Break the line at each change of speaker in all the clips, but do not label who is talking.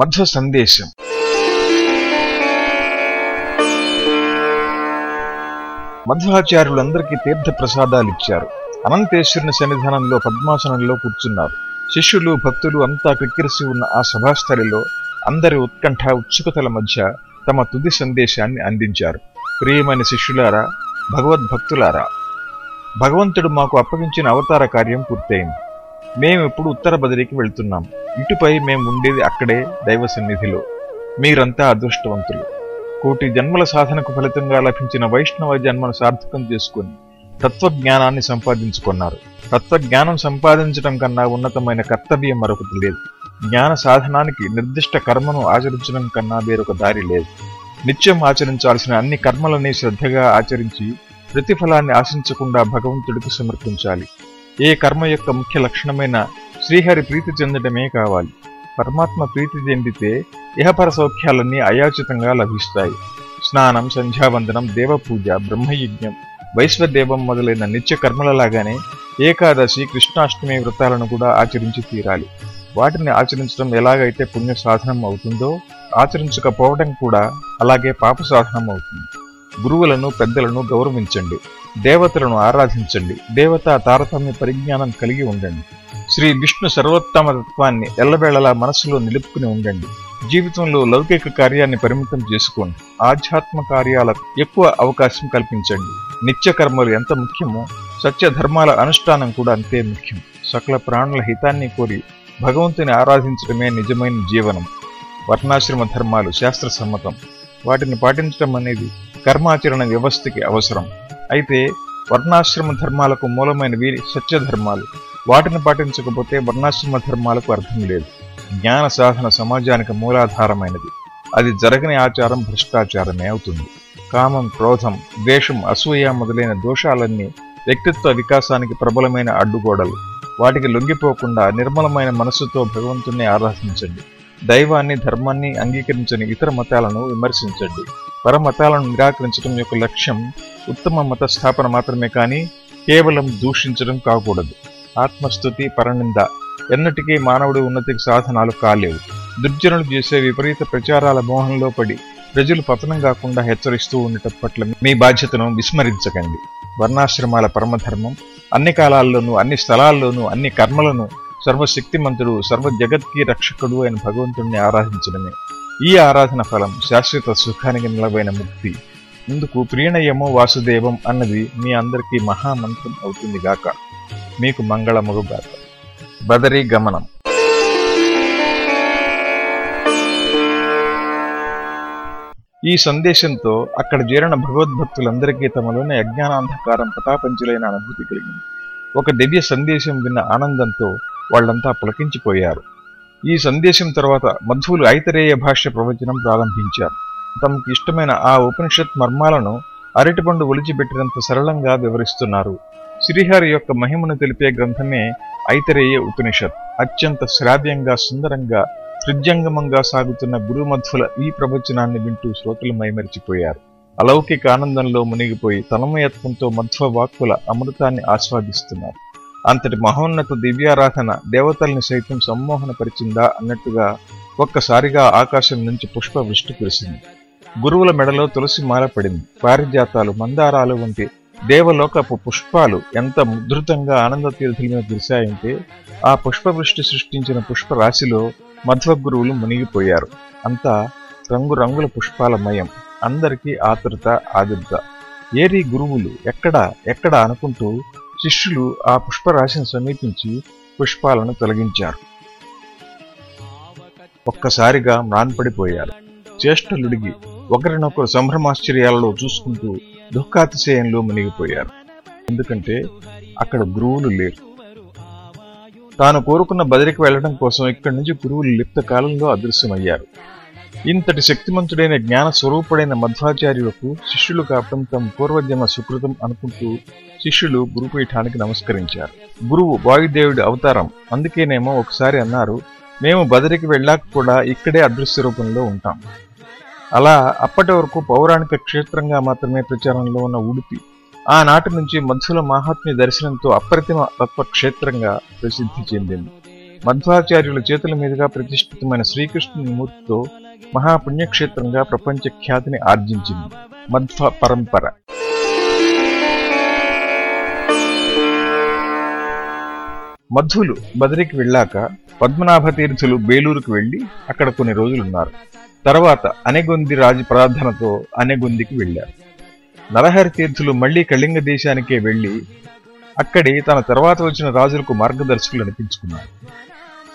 మధ్వ సందేశం. మధ్వాచార్యులందరికీ తీర్థ ప్రసాదాలు ఇచ్చారు అనంతేశ్వరుని సన్నిధానంలో పద్మాసనంలో కూర్చున్నారు. శిష్యులు భక్తులు అంతా కిక్కిరిసి ఉన్న ఆ సభాస్థలిలో అందరి ఉత్కంఠ ఉత్సుకతల మధ్య తమ తుది సందేశాన్ని అందించారు. ప్రియమైన శిష్యులారా భగవద్భక్తులారా భగవంతుడు మాకు అప్పగించిన అవతార కార్యం పూర్తయింది. మేము ఇప్పుడు ఉత్తర బదిలీకి వెళ్తున్నాం. ఇటుపై మేము ఉండేది అక్కడే దైవ సన్నిధిలో. మీరంతా అదృష్టవంతులు. కోటి జన్మల సాధనకు ఫలితంగా లభించిన వైష్ణవ జన్మను సార్థకం చేసుకుని తత్వజ్ఞానాన్ని సంపాదించుకున్నారు. తత్వజ్ఞానం సంపాదించడం కన్నా ఉన్నతమైన కర్తవ్యం మరొకటి లేదు. జ్ఞాన సాధనానికి నిర్దిష్ట కర్మను ఆచరించడం కన్నా వేరొక దారి లేదు. నిత్యం ఆచరించాల్సిన అన్ని కర్మలని శ్రద్ధగా ఆచరించి ప్రతిఫలాన్ని ఆశించకుండా భగవంతుడికి సమర్పించాలి. ఏ కర్మ యొక్క ముఖ్య లక్షణమైన శ్రీహరి ప్రీతి చెందడమే కావాలి. పరమాత్మ ప్రీతి చెందితే ఇహపర సౌఖ్యాలన్నీ అయాచితంగా లభిస్తాయి. స్నానం సంధ్యావందనం దేవపూజ బ్రహ్మయజ్ఞం వైశ్వదేవం మొదలైన నిత్య కర్మలలాగానే ఏకాదశి కృష్ణాష్టమి వ్రతాలను కూడా ఆచరించి తీరాలి. వాటిని ఆచరించడం ఎలాగైతే పుణ్య సాధనం అవుతుందో ఆచరించకపోవడం కూడా అలాగే పాప సాధనం అవుతుంది. గురువులను పెద్దలను గౌరవించండి. దేవతలను ఆరాధించండి. దేవతా తారతమ్య పరిజ్ఞానం కలిగి ఉండండి. శ్రీ విష్ణు సర్వోత్తమ తత్వాన్ని ఎల్లవేళలా మనసులో నిలుపుకుని ఉండండి. జీవితంలో లౌకిక కార్యాన్ని పరిమితం చేసుకోండి. ఆధ్యాత్మ కార్యాలకు ఎక్కువ అవకాశం కల్పించండి. నిత్య కర్మలు ఎంత ముఖ్యమో సత్య ధర్మాల అనుష్ఠానం కూడా అంతే ముఖ్యం. సకల ప్రాణుల హితాన్ని కోరి భగవంతుని ఆరాధించడమే నిజమైన జీవనం. వర్ణాశ్రమ ధర్మాలు శాస్త్ర సమ్మతం. వాటిని పాటించడం అనేది కర్మాచరణ వ్యవస్థకి అవసరం. అయితే వర్ణాశ్రమ ధర్మాలకు మూలమైనవి సత్య ధర్మాలు వాటిని పాటించకపోతే వర్ణాశ్రమ ధర్మాలకు అర్థం లేదు. జ్ఞాన సాధన సమాజానికి మూలాధారమైనది. అది జరగని ఆచారం భ్రష్టాచారమే అవుతుంది. కామం క్రోధం ద్వేషం అసూయ మొదలైన దోషాలన్నీ వ్యక్తిత్వ వికాసానికి ప్రబలమైన అడ్డుగోడలు. వాటికి లొంగిపోకుండా నిర్మలమైన మనస్సుతో భగవంతుణ్ణి ఆరాధించండి. దైవాన్ని ధర్మాన్ని అంగీకరించని ఇతర మతాలను విమర్శించండి. పరమతాలను నిరాకరించడం యొక్క లక్ష్యం ఉత్తమ మత స్థాపన మాత్రమే కానీ కేవలం దూషించడం కాకూడదు. ఆత్మస్థుతి పరనింద ఎన్నటికీ మానవుడి ఉన్నతికి సాధనాలు కాలేవు. దుర్జనులు చేసే విపరీత ప్రచారాల మోహంలో పడి ప్రజలు పతనం కాకుండా హెచ్చరిస్తూ ఉండటం పట్ల మీ బాధ్యతను విస్మరించకండి. వర్ణాశ్రమాల పరమధర్మం అన్ని కాలాల్లోనూ అన్ని స్థలాల్లోనూ అన్ని కర్మలను సర్వశక్తిమంతుడు సర్వ జగత్కి రక్షకుడు అయిన భగవంతుణ్ణి ఆరాధించడమే. ఈ ఆరాధన ఫలం శాశ్వత సుఖానికి నిలవైన ముక్తి. ఇందుకు ప్రియణయమో వాసుదేవం అన్నది మీ అందరికీ మహామంత్రం అవుతుంది గాక. మీకు మంగళముగుగాక బదరీ గమనం. ఈ సందేశంతో అక్కడ చేరిన భగవద్భక్తులందరికీ తమలోని అజ్ఞానాంధకారం పటాపంచులైన అనుభూతి కలిగింది. ఒక దివ్య సందేశం విన్న ఆనందంతో వాళ్ళంతా పులకించిపోయారు. ఈ సందేశం తర్వాత మధ్వులు ఐతరేయ భాష ప్రవచనం ప్రారంభించారు. తమకు ఇష్టమైన ఆ ఉపనిషత్ మర్మాలను అరటిపండు ఒలిచిపెట్టినంత సరళంగా వివరిస్తున్నారు. శ్రీహరి యొక్క మహిమను తెలిపే గ్రంథమే ఐతరేయ ఉపనిషత్. అత్యంత శ్రావ్యంగా సుందరంగా హృద్యంగమంగా సాగుతున్న గురుమధ్వుల ఈ ప్రవచనాన్ని వింటూ శ్రోతలు మైమరిచిపోయారు. అలౌకిక ఆనందంలో మునిగిపోయి తన్మయత్వంతో మధ్వ వాక్కుల అమృతాన్ని ఆస్వాదిస్తున్నారు. అంతటి మహోన్నత దివ్యారాధన దేవతల్ని సైతం సమ్మోహనపరిచిందా అన్నట్టుగా ఒక్కసారిగా ఆకాశం నుంచి పుష్ప వృష్టి కురిసింది. గురువుల మెడలో తులసి మాల పడింది. పారిజాతాలు మందారాలు వంటి దేవలోకపు పుష్పాలు ఎంత ముద్రుతంగా ఆనంద తీర్థుల మీద కురిశాయంటే ఆ పుష్పవృష్టి సృష్టించిన పుష్పరాశిలో మధ్వ గురువులు మునిగిపోయారు. అంతా రంగురంగుల పుష్పాల మయం. అందరికీ ఆతురత ఆదుర్త ఏరి గురువులు ఎక్కడ ఎక్కడ అనుకుంటూ శిష్యులు ఆ పుష్పరాశిని సమీపించి పుష్పాలను తొలగించారు. ఒక్కసారిగా మ్రాన్పడిపోయారు చేష్టలుడిగి ఒకరినొకరు సంభ్రమాశ్చర్యాలలో చూసుకుంటూ దుఃఖాతిశయంలో మునిగిపోయారు. ఎందుకంటే అక్కడ గురువులు లేరు. తాను కోరుకున్న బదిరికి వెళ్ళడం కోసం ఇక్కడి నుంచి గురువులు లిప్త కాలంలో అదృశ్యమయ్యారు. ఇంతటి శక్తిమంతుడైన జ్ఞాన స్వరూపుడైన మధ్వాచార్యులకు శిష్యులు కావడం తమ పూర్వజన్మ సుకృతం అనుకుంటూ శిష్యులు గురుపీఠానికి నమస్కరించారు. గురువు వాయుదేవుడి అవతారం. అందుకేనేమో ఒకసారి అన్నారు మేము బదరికి వెళ్ళాక కూడా ఇక్కడే అదృశ్య రూపంలో ఉంటాం. అలా అప్పటి వరకు పౌరాణిక క్షేత్రంగా మాత్రమే ప్రచారంలో ఉన్న ఉడిపి ఆనాటి నుంచి మధ్యల మహాత్మ్య దర్శనంతో అప్రతిమ తత్వక్షేత్రంగా ప్రసిద్ధి చెందింది. మధ్వాచార్యుల చేతుల మీదుగా ప్రతిష్ఠితమైన శ్రీకృష్ణుని మూర్తితో మహాపుణ్యక్షేత్రంగా ప్రపంచ ఖ్యాతిని ఆర్జించింది మధ్వ పరంపర. మధ్వులు బదిరికి వెళ్ళాక పద్మనాభ తీర్థులు బేలూరుకు వెళ్ళి అక్కడ కొన్ని రోజులున్నారు. తర్వాత అనెగొంది రాజు ప్రార్థనతో అనెగొందికి వెళ్ళారు నరహరి తీర్థులు మళ్ళీ కళింగ దేశానికే వెళ్ళి అక్కడి తన తర్వాత వచ్చిన రాజులకు మార్గదర్శకులు అనిపించుకున్నారు.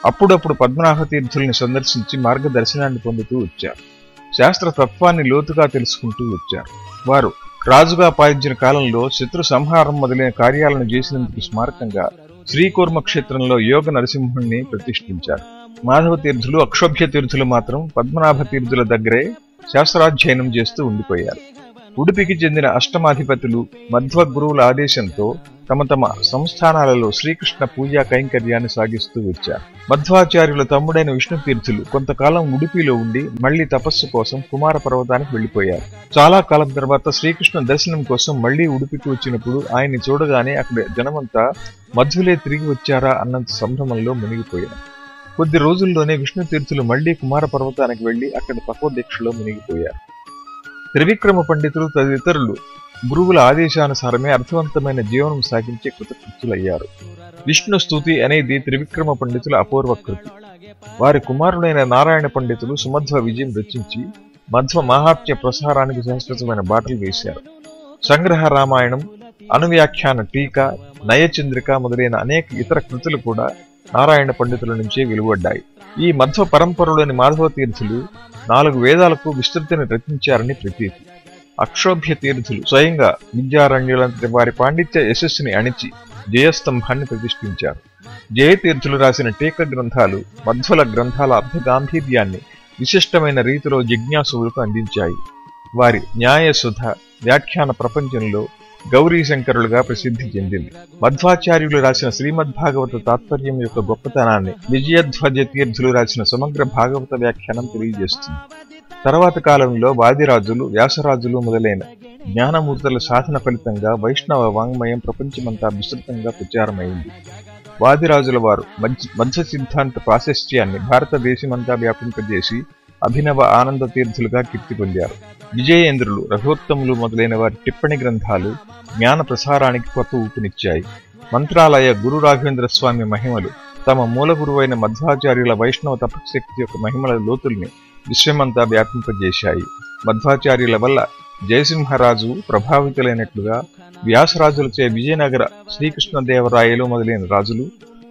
అప్పుడప్పుడు పద్మనాభ తీర్థుల్ని సందర్శించి మార్గదర్శనాన్ని పొందుతూ వచ్చారు. శాస్త్ర తత్వాన్ని లోతుగా తెలుసుకుంటూ వచ్చారు. వారు రాజుగా పాలించిన కాలంలో శత్రు సంహారం మొదలైన కార్యాలను చేసినందుకు స్మారకంగా శ్రీకూర్మ క్షేత్రంలో యోగ నరసింహుణ్ణి ప్రతిష్ఠించారు. మాధవ తీర్థులు అక్షోభ్య తీర్థులు మాత్రం పద్మనాభ తీర్థుల దగ్గరే శాస్త్రాధ్యయనం చేస్తూ ఉండిపోయారు. ఉడిపికి చెందిన అష్టమాధిపతులు మధ్వ గురువుల ఆదేశంతో తమ తమ సంస్థానాలలో శ్రీకృష్ణ పూజా కైంకర్యాన్ని సాగిస్తూ వచ్చారు. మధ్వాచార్యుల తమ్ముడైన విష్ణు తీర్థులు కొంతకాలం ఉడిపిలో ఉండి మళ్ళీ తపస్సు కోసం కుమార పర్వతానికి వెళ్ళిపోయారు చాలా కాలం తర్వాత శ్రీకృష్ణ దర్శనం కోసం మళ్ళీ ఉడిపికి వచ్చినప్పుడు ఆయన్ని చూడగానే అక్కడ జనమంతా మధ్వులే తిరిగి వచ్చారా అన్నంత సంభ్రమంలో మునిగిపోయారు. కొద్ది రోజుల్లోనే విష్ణు తీర్థులు మళ్ళీ కుమార పర్వతానికి వెళ్ళి అక్కడ తపోదీక్షలో మునిగిపోయారు. త్రివిక్రమ పండితులు తదితరులు గురువుల ఆదేశానుసారమే అర్థవంతమైన జీవనం సాగించే కృతకృత్యులయ్యారు. విష్ణు స్తుతి అనేది త్రివిక్రమ పండితుల అపూర్వ కృతి. వారి కుమారుడైన నారాయణ పండితులు సుమధ్వ విజయం రచించి మధ్వ మహాత్మ్య ప్రసారానికి శాశ్వతమైన బాటలు వేశారు. సంగ్రహ రామాయణం అనువ్యాఖ్యాన టీకా నయచంద్రిక మొదలైన అనేక ఇతర కృతులు కూడా నారాయణ పండితుల నుంచే వెలువడ్డాయి. ఈ మధ్వ పరంపరలోని మాధవ తీర్థులు నాలుగు వేదాలకు విస్తృతిని రచించారని ప్రతీతి. అక్షోభ్య తీర్థులు స్వయంగా విద్యారణ్యులంతటి వారి పాండిత్య యశస్సుని అణిచి జయస్తంభాన్ని ప్రతిష్ఠించారు. జయతీర్థులు రాసిన టీక గ్రంథాలు మధ్వల గ్రంథాల అర్ధగాంభీర్యాన్ని విశిష్టమైన రీతిలో జిజ్ఞాసువులకు అందించాయి. వారి న్యాయసుధ వ్యాఖ్యాన ప్రపంచంలో గౌరీశంకరులుగా ప్రసిద్ధి చెందింది. మధ్వాచార్యులు రాసిన శ్రీమద్భాగవత తాత్పర్యం యొక్క గొప్పతనాన్ని విజయధ్వజ తీర్థులు రాసిన సమగ్ర భాగవత వ్యాఖ్యానం తెలియజేస్తుంది. తర్వాత కాలంలో వాదిరాజులు వ్యాసరాజులు మొదలైన జ్ఞానమూర్తుల సాధన ఫలితంగా వైష్ణవ వాంగ్మయం ప్రపంచమంతా విస్తృతంగా ప్రచారమైంది. వాదిరాజుల వారు మధ్య సిద్ధాంత ప్రాశస్త్యాన్ని భారతదేశమంతా వ్యాపింపజేసి అభినవ ఆనంద తీర్థులుగా కీర్తి పొందారు. విజయేంద్రులు రఘోత్తములు మొదలైన వారి టిప్పణి గ్రంథాలు జ్ఞాన ప్రసారానికి కొత్త ఊపునిచ్చాయి. మంత్రాలయ గురు రాఘవేంద్ర స్వామి మహిమలు తమ మూల గురువైన మధ్వాచార్యుల వైష్ణవ తపశక్తి యొక్క మహిమల లోతుల్ని విశ్వమంతా వ్యాపింపజేశాయి. మధ్వాచార్యుల వల్ల జయసింహరాజు ప్రభావితులైనట్లుగా వ్యాసరాజులచే విజయనగర శ్రీకృష్ణదేవరాయలు మొదలైన రాజులు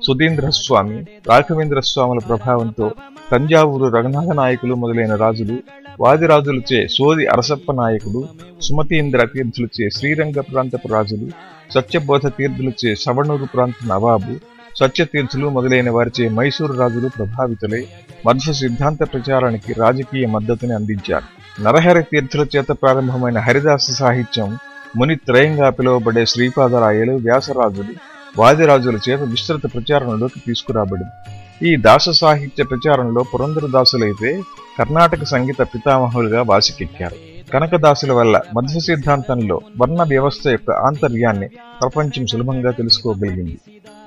సుధీంద్ర స్వామి రాఘవేంద్ర స్వాముల ప్రభావంతో తంజావూరు రఘునాథ నాయకులు మొదలైన రాజులు వాదిరాజులచే సోది అరసప్ప నాయకుడు సుమతీంద్ర తీర్థులచే శ్రీరంగ ప్రాంతపు రాజులు సత్యబోధ తీర్థులచే సవణూరు ప్రాంత నవాబు సత్యతీర్థులు మొదలైన వారిచే మైసూరు రాజులు ప్రభావితులై మధ్య సిద్ధాంత ప్రచారానికి రాజకీయ మద్దతుని అందించారు. నరహరి తీర్థుల చేత ప్రారంభమైన హరిదాస సాహిత్యం ముని త్రయంగా పిలువబడే శ్రీపాదరాయలు వ్యాసరాజులు వాదిరాజుల చేత విస్తృత ప్రచారంలోకి తీసుకురాబడింది. ఈ దాస సాహిత్య ప్రచారంలో పురంధరదాసులైతే కర్ణాటక సంగీత పితామహులుగా వాసికెక్కారు. కనకదాసుల వల్ల మధ్య సిద్ధాంతంలో వర్ణ వ్యవస్థ యొక్క ఆంతర్యాన్ని ప్రపంచం సులభంగా తెలుసుకోగలిగింది.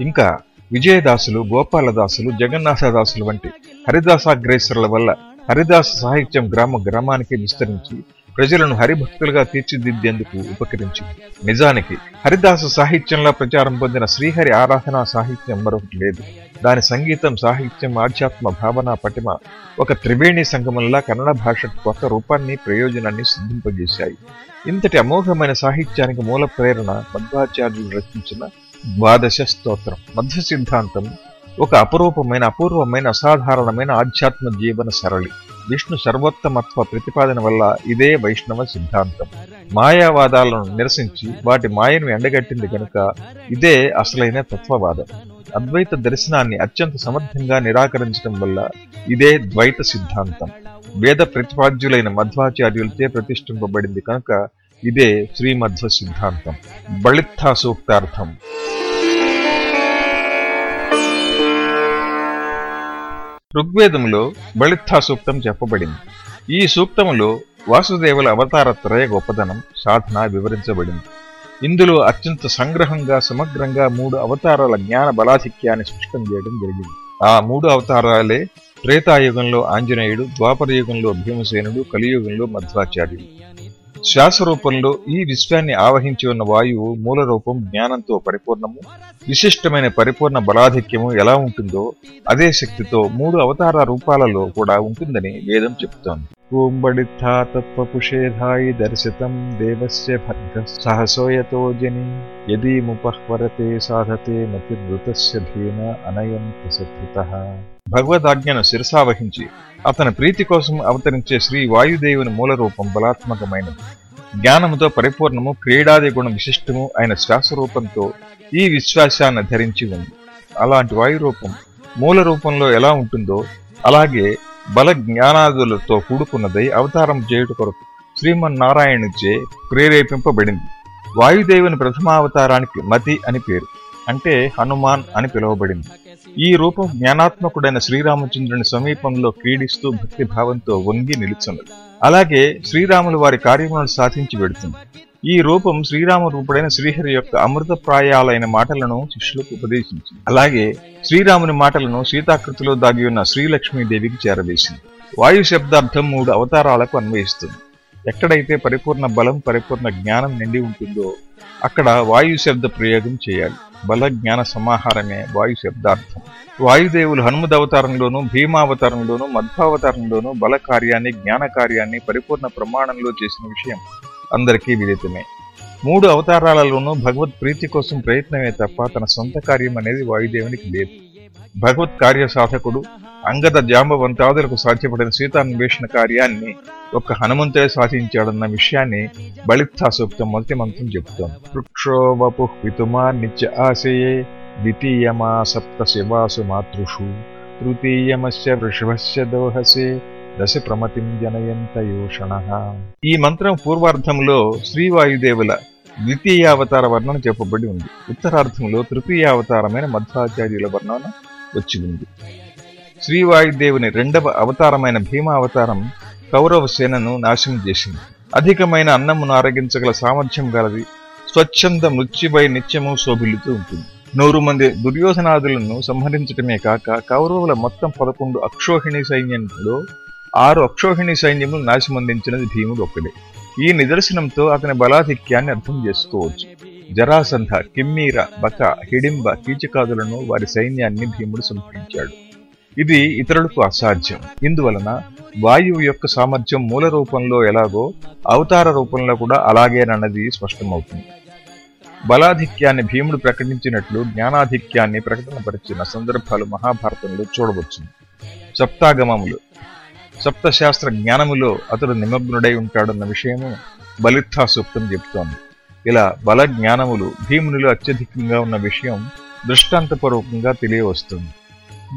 ఇంకా విజయదాసులు గోపాలదాసులు జగన్నాథదాసులు వంటి హరిదాసాగ్రేసరుల వల్ల హరిదాస సాహిత్యం గ్రామ గ్రామానికి విస్తరించి ప్రజలను హరిభక్తులుగా తీర్చిదిద్దేందుకు ఉపకరించింది. నిజానికి హరిదాస సాహిత్యంలో ప్రచారం పొందిన శ్రీహరి ఆరాధనా సాహిత్యం మరొకటి లేదు. దాని సంగీతం సాహిత్యం ఆధ్యాత్మ భావన పటిమ ఒక త్రివేణి సంగమంలా కన్నడ భాషకు కొత్త రూపాన్ని ప్రయోజనాన్ని సిద్ధింపజేశాయి. ఇంతటి అమోఘమైన సాహిత్యానికి మూల ప్రేరణ మధ్వాచార్యులు రచించిన ద్వాదశ స్తోత్రం. మధ్య సిద్ధాంతం ఒక అపురూపమైన అపూర్వమైన అసాధారణమైన ఆధ్యాత్మ జీవన సరళి. విష్ణు సర్వోత్తమత్వ ప్రతిపాదన వల్ల ఇదే వైష్ణవ సిద్ధాంతం. మాయావాదాలను నిరసించి వాటి మాయను ఎండగట్టింది కనుక ఇదే అసలైన తత్వవాదం. అద్వైత దర్శనాన్ని అత్యంత సమర్థంగా నిరాకరించడం వల్ల ఇదే ద్వైత సిద్ధాంతం. వేద ప్రతిపాద్యులైన మధ్వాచార్యులచే ప్రతిష్ఠింపబడింది కనుక ఇదే శ్రీమధ్వ సిద్ధాంతం. బళిత్థా సూక్తార్థం. ఋగ్వేదంలో బళిత్థా సూక్తం చెప్పబడింది. ఈ సూక్తములో వాసుదేవుల అవతార త్రయ గొప్పదనం సాధన వివరించబడింది. ఇందులో అత్యంత సంగ్రహంగా సమగ్రంగా మూడు అవతారాల జ్ఞాన బలాధిక్యాన్ని స్పష్టం చేయడం జరిగింది. ఆ మూడు అవతారాలే త్రేతాయుగంలో ఆంజనేయుడు ద్వాపరయుగంలో భీమసేనుడు కలియుగంలో మధ్వాచార్యుడు. శ్వాస రూపంలో ఈ విశ్వాన్ని ఆవహించి ఉన్న వాయువు మూల రూపం జ్ఞానంతో పరిపూర్ణము విశిష్టమైన పరిపూర్ణ బలాధిక్యము ఎలా ఉంటుందో అదే శక్తితో మూడు అవతార రూపాలలో కూడా ఉంటుందని వేదం చెప్తోంది దర్శితం దేవస్య భర్గ సహసోయతో జని యదీముపహ్వరతే సాధతే మతిర్వృతస్య భీమ అనయంత సత్కృత భగవదాజ్ఞను శిరసావహించి అతని ప్రీతి కోసం అవతరించే శ్రీ వాయుదేవుని మూల రూపం బలాత్మకమైనది. జ్ఞానముతో పరిపూర్ణము క్రీడాది గుణ విశిష్టము అయిన శ్వాస రూపంతో ఈ విశ్వాసాన్ని ధరించి ఉంది. అలాంటి వాయు రూపం మూల రూపంలో ఎలా ఉంటుందో అలాగే బల జ్ఞానాదులతో కూడుకున్నదై అవతారం చేయుట కొరకు శ్రీమన్నారాయణుచే ప్రేరేపింపబడింది. వాయుదేవుని ప్రథమావతారానికి మతి అని పేరు అంటే హనుమాన్ అని పిలువబడింది. ఈ రూపం జ్ఞానాత్మకుడైన శ్రీరామచంద్రుని సమీపంలో క్రీడిస్తూ భక్తి భావంతో వంగి నిలుచున్నది. అలాగే శ్రీరాములు వారి కార్యములను సాధించి పెడుతుంది ఈ రూపం శ్రీరామ రూపుడైన శ్రీహరి యొక్క అమృతప్రాయాలైన మాటలను శిష్యులకు ఉపదేశించింది. అలాగే శ్రీరాముని మాటలను సీతాకృతిలో దాగి ఉన్న శ్రీలక్ష్మీదేవికి చేరవేసింది. వాయు శబ్దార్థం మూడు అవతారాలకు అన్వయిస్తుంది. ఎక్కడైతే పరిపూర్ణ బలం పరిపూర్ణ జ్ఞానం నిండి ఉంటుందో అక్కడ వాయు శబ్ద ప్రయోగం చేయాలి. బల జ్ఞాన సమాహారమే వాయు శబ్దార్థం. వాయుదేవులు హనుమద్ అవతారంలోనూ భీమావతారంలోనూ మధ్వావతారంలోనూ బల కార్యాన్ని జ్ఞాన కార్యాన్ని పరిపూర్ణ ప్రమాణంలో చేసిన విషయం. అందరికీ విదితమే. మూడు అవతారాలలోనూ భగవత్ ప్రీతి కోసం ప్రయత్నమే తప్ప తన సొంత కార్యం అనేది వాయుదేవునికి లేదు. భగవత్ కార్య సాధకుడు అంగద జాంబవంతాదులకు సాధ్యపడిన సీతాన్వేషణ కార్యాన్ని ఒక్క హనుమంతుడే సాధించాడన్న విషయాన్ని బలిత్తా సూక్తం మొదటి మంత్రం చెబుతోంది వృక్షో వపు నిత్య ఆశయే ద్వితీయమా సప్త శివాసు మాతృషు తృతీయమస్య వృషభస్య దోహసే దశ ప్రమతిం ఈ మంత్రం పూర్వార్థంలో శ్రీవాయుదేవుల ద్వితీయావతార వర్ణన చెప్పబడి ఉంది. ఉత్తరార్థంలో తృతీయావతారమైన మధ్వాచార్యుల వర్ణన వచ్చి ఉంది. శ్రీవాయుదేవుని రెండవ అవతారమైన భీమావతారం కౌరవ సేనను నాశనం చేసింది. అధికమైన అన్నమును ఆరగించగల సామర్థ్యం గలది స్వచ్ఛంద మృత్యుపై నిత్యము శోభిల్లుతూ ఉంటుంది. నూరు మంది దుర్యోధనాదులను సంహరించటమే కాక కౌరవుల మొత్తం పదకొండు అక్షోహిణి సైన్యంలో ఆరు అక్షోహిణి సైన్యములు నాశమందించినది భీముడు ఒక్కడే. ఈ నిదర్శనంతో అతని బలాధిక్యాన్ని అర్థం చేసుకోవచ్చు. జరాసంధ కిమ్మీర బక హిడింబ కీచకాదులను వారి సైన్యాన్ని భీముడు సంహరించాడు ఇది ఇతరులకు అసాధ్యం. ఇందువలన వాయువు యొక్క సామర్థ్యం మూల రూపంలో ఎలాగో అవతార రూపంలో కూడా అలాగేనన్నది స్పష్టమవుతుంది. బలాధిక్యాన్ని భీముడు ప్రకటించినట్లు జ్ఞానాధిక్యాన్ని ప్రకటనపరిచిన సందర్భాలు మహాభారతంలో చూడవచ్చు సప్తాగమములు. సప్తశాస్త్ర జ్ఞానములో అతడు నిమగ్నుడై ఉంటాడన్న విషయము బలిత్థా సూక్తం చెప్తోంది ఇలా బల జ్ఞానములు భీమునిలో అత్యధికంగా ఉన్న విషయం దృష్టాంతపూర్వకంగా తెలియవస్తుంది.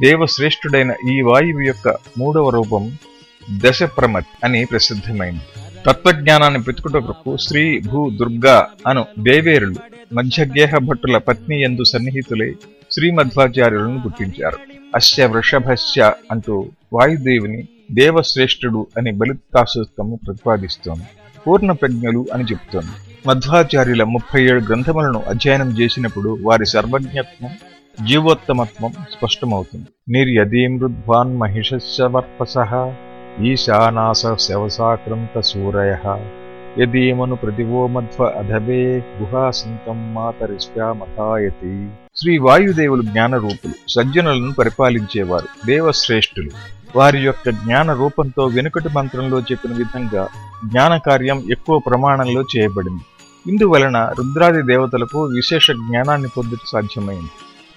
దేవశ్రేష్ఠుడైన ఈ వాయువు యొక్క మూడవ రూపం దశప్రమత్ అని ప్రసిద్ధమైంది. తత్వజ్ఞానాన్ని పెతుకుట శ్రీ భూ దుర్గా అను దేవేరులు మధ్యగేహ భట్టుల పత్ని ఎందు సన్నిహితులై శ్రీమధ్వాచార్యులను గుర్తించారు అస్య వృషభస్య అంటూ వాయుదేవుని దేవశ్రేష్ఠుడు అని బలిత్తాసూత్రము ప్రతిపాదిస్తోంది. పూర్ణ ప్రజ్ఞలు అని చెప్తోంది. మధ్వాచార్యుల ముప్పై ఏడు గ్రంథములను అధ్యయనం చేసినప్పుడు వారి సర్వజ్ఞత్వం జీవోత్తమత్వం స్పష్టమవుతుంది. నిర్యదీమృద్వాన్ మహిషస్వర్పస ఈశానాస శవసాక్రంత సూరయ యదీమను ప్రతివో మధ్వ అధబే గుహాసంతం మాతరిష్యామథాయతి శ్రీ వాయుదేవులు జ్ఞానరూపులు సజ్జనులను పరిపాలించేవారు దేవశ్రేష్ఠులు. వారి యొక్క జ్ఞాన రూపంతో వెనుకటి మంత్రంలో చెప్పిన విధంగా జ్ఞాన కార్యం ఎక్కువ ప్రమాణంలో చేయబడింది. ఇందువలన రుద్రాది దేవతలకు విశేష జ్ఞానాన్ని పొందుట సాధ్యమైంది.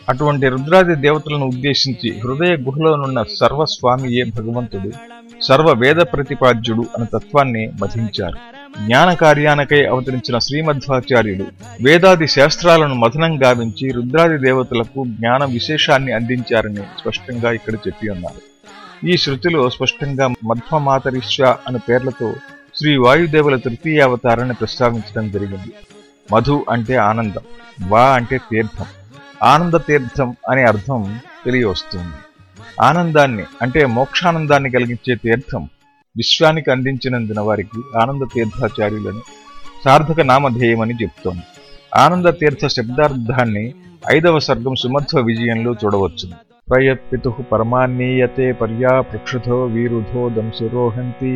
అటువంటి రుద్రాది దేవతలను ఉద్దేశించి హృదయ గుహలోనున్న సర్వస్వామియే భగవంతుడు సర్వ వేద ప్రతిపాద్యుడు అనే తత్వాన్ని మధించారు. జ్ఞాన కార్యానకై అవతరించిన శ్రీమధ్వాచార్యుడు వేదాది శాస్త్రాలను మథనం గావించి రుద్రాది దేవతలకు జ్ఞాన విశేషాన్ని అందించారని స్పష్టంగా ఇక్కడ చెప్పి ఉన్నారు. ఈ శృతిలో స్పష్టంగా మధ్వమాతరిష్వ అనే పేర్లతో శ్రీ వాయుదేవుల తృతీయ అవతారాన్ని ప్రస్తావించడం జరిగింది. మధు అంటే ఆనందం వా అంటే తీర్థం ఆనంద తీర్థం అనే అర్థం తెలియవస్తుంది. ఆనందాన్ని అంటే మోక్షానందాన్ని కలిగించే తీర్థం విశ్వానికి అందించినందున వారికి ఆనంద తీర్థాచార్యులని సార్థక నామధేయమని చెప్తోంది. ఆనంద తీర్థ శబ్దార్థాన్ని ఐదవ సర్గం సుమధ్వ విజయంలో చూడవచ్చును. ప్రయత్పితుః పరమాన్నీయతే పర్యాపృక్షుతో వీరుధో దంసురోహంతి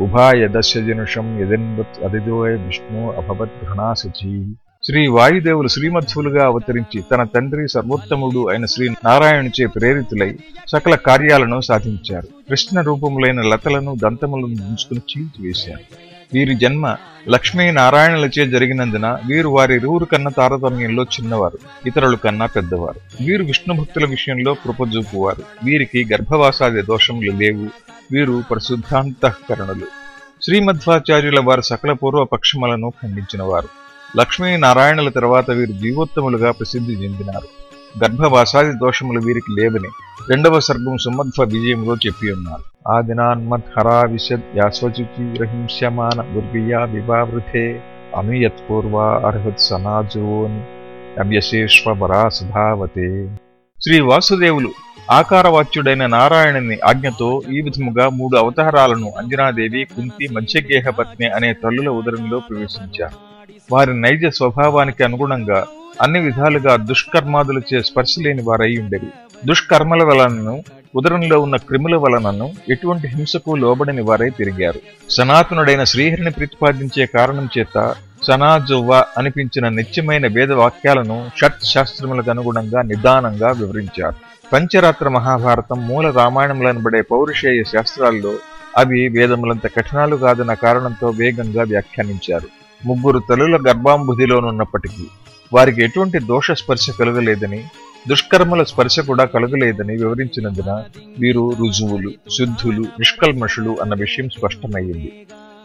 ఉభాయ దశజనుషం యదన్వత్ అదిదోయ విష్ణు అభవత్ ఘృణాశచి. శ్రీ వాయుదేవులు శ్రీమధ్వులుగా అవతరించి తన తండ్రి సర్వోత్తముడు అయిన శ్రీ నారాయణుచే ప్రేరితులై సకల కార్యాలను సాధించారు. కృష్ణ రూపములైన లతలను దంతములను దించుకుని చీల్చివేశారు. వీరి జన్మ లక్ష్మీ నారాయణులచే జరిగినందున వీరు వారి ఇరువురు కన్నా తారతమ్యంలో చిన్నవారు ఇతరుల కన్నా పెద్దవారు. వీరు విష్ణు భక్తుల విషయంలో కృపజూపువారు. వీరికి గర్భవాసాది దోషములు లేవు. వీరు ప్రసిద్ధాంతఃకరణులు శ్రీమధ్వాచార్యుల వారి సకల పూర్వ పక్షములను ఖండించినవారు. లక్ష్మీ నారాయణుల తర్వాత వీరు జీవోత్తములుగా ప్రసిద్ధి చెందినారు. గర్భవాసాది దోషములు వీరికి లేవని రెండవ సర్గం సుమధ్వ విజయంలో చెప్పి ఉన్నారు. ఆ దినాన్మద్హరా విశద్ యాస్వచుచి రహింస్యమాన దుర్గియా వివావృతే అనుయత్పూర్వా అర్హత్ సనాజోన్ అభ్యశేష్వ బరాసధావతే శ్రీ వాసుదేవులు ఆకారవాచ్యుడైన నారాయణుని ఆజ్ఞతో ఈ విధముగా మూడు అవతారాలను అంజనాదేవి కుంతి మధ్యగేహ పత్ని అనే తల్లుల ఉదరంలో ప్రవేశించారు. వారి నైజ స్వభావానికి అనుగుణంగా అన్ని విధాలుగా దుష్కర్మాదులచే స్పర్శ లేని వారై ఉండేవి దుష్కర్మల వలనను ఉదరంలో ఉన్న క్రిముల వలనను ఎటువంటి హింసకు లోబడని వారై తిరిగారు. సనాతనుడైన శ్రీహరిని ప్రతిపాదించే కారణం చేత సనాజువ్వ అనిపించిన నిత్యమైన వేదవాక్యాలను షట్ శాస్త్రములకు అనుగుణంగా నిదానంగా వివరించారు. పంచరాత్ర మహాభారతం మూల రామాయణములనబడే పౌరుషేయ శాస్త్రాల్లో అవి వేదములంత కఠినాలు కాదన్న కారణంతో వేగంగా వ్యాఖ్యానించారు. ముగ్గురు తల్లుల గర్భాంబుధిలోనున్నప్పటికీ వారికి ఎటువంటి దోష స్పర్శ కలగలేదని దుష్కర్మల స్పర్శ కూడా కలగలేదని వివరించినందున వీరు రుజువులు శుద్ధులు నిష్కల్మషులు అన్న విషయం స్పష్టమయ్యింది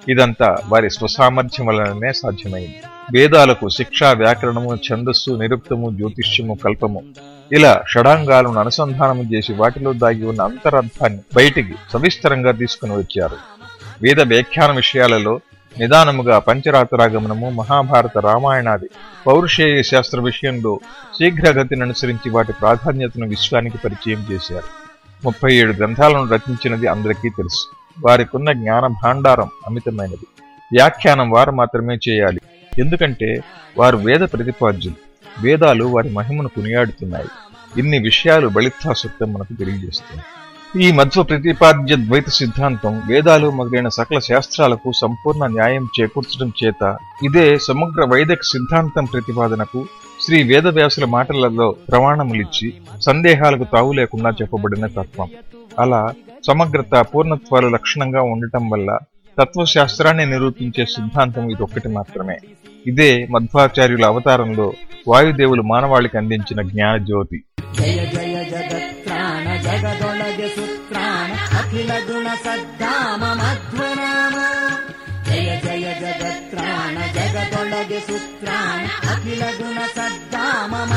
ఇదంతా వారి స్వసామర్థ్యం వలననే సాధ్యమైంది. వేదాలకు శిక్ష వ్యాకరణము ఛందస్సు నిరుక్తము జ్యోతిష్యము కల్పము ఇలా షడాంగాలను అనుసంధానము చేసి వాటిలో దాగి ఉన్న అంతరర్థాన్ని బయటికి సవిస్తరంగా తీసుకుని వచ్చారు. వేద వ్యాఖ్యాన విషయాలలో నిదానముగా పంచరాతరాగమనము మహాభారత రామాయణాది పౌరుషేయ శాస్త్ర విషయంలో శీఘ్రగతిని అనుసరించి వాటి ప్రాధాన్యతను విశ్వానికి పరిచయం చేశారు. ముప్పై ఏడు గ్రంథాలను రచించినది అందరికీ తెలుసు. వారికున్న జ్ఞాన భాండారం అమితమైనది. వ్యాఖ్యానం వారు మాత్రమే చేయాలి. ఎందుకంటే వారు వేద ప్రతిపాద్యులు. వేదాలు వారి మహిమను కొనియాడుతున్నాయి. ఇన్ని విషయాలు బలిత్వాసక్తం మనకు తెలియజేస్తుంది ఈ మధ్వ ప్రతిపాద్య ద్వైత సిద్ధాంతం వేదాలు మొదలైన సకల శాస్త్రాలకు సంపూర్ణ న్యాయం చేకూర్చడం చేత ఇదే సమగ్ర వైదిక సిద్ధాంతం ప్రతిపాదనకు శ్రీ వేదవ్యాసుల మాటలలో ప్రమాణములిచ్చి సందేహాలకు తావు లేకుండా చెప్పబడిన తత్వం. అలా సమగ్రత పూర్ణత్వాలు లక్షణంగా ఉండటం వల్ల తత్వశాస్త్రాన్ని నిరూపించే సిద్ధాంతం ఇదొక్కటి మాత్రమే. ఇదే మధ్వాచార్యుల అవతారంలో వాయుదేవులు మానవాళికి అందించిన జ్ఞానజ్యోతి.
జయ జయ జగత్రాణ सुत्रान् अखिल गुण सद्दा मम जय जय जगत्राण जगतोल देशुत्राण अखिल गुण सद्दा मम